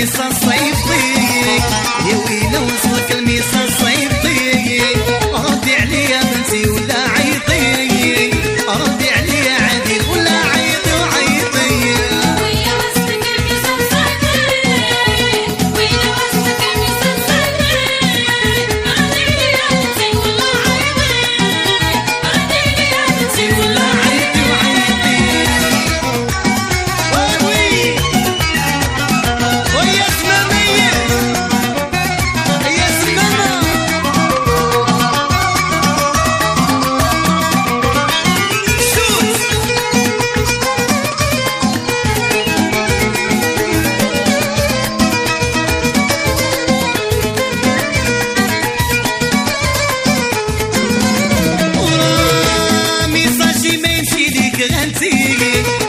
الميصة الصيف ضيق يا ويلي وصلك الميصة الصيف ردي عليا بنتي ولا ಕಿವಿಗೆ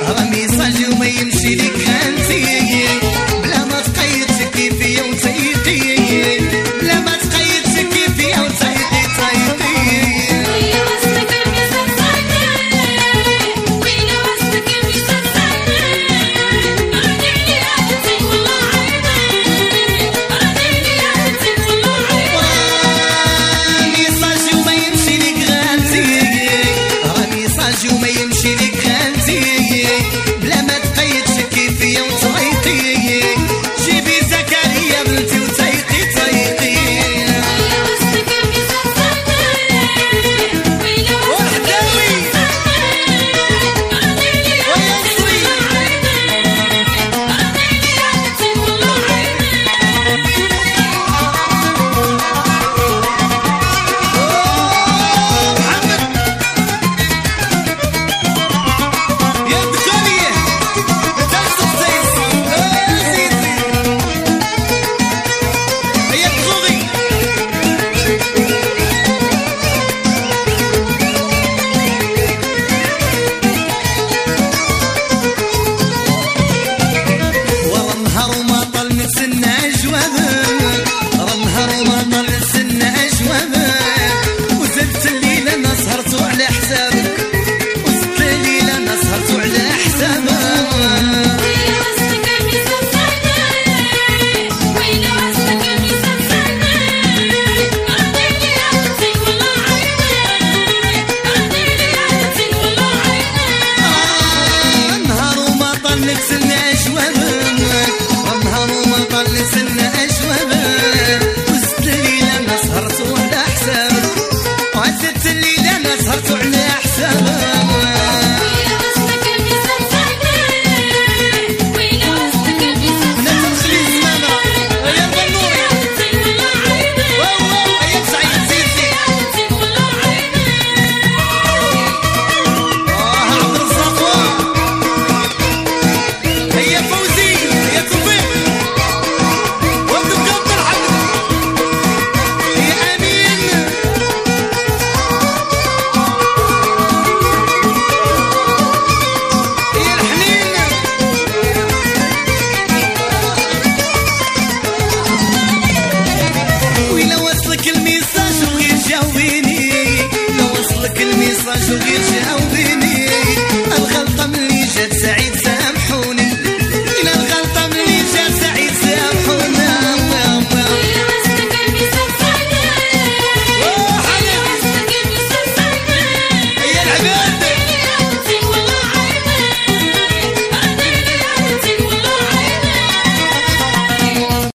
أشوبه ربها مو مطل سنة أشوبه وصلك ال message وغير جاوبيني. لو وصلك ال message وغير جاوبيني. الغلطة ملي جات سعيد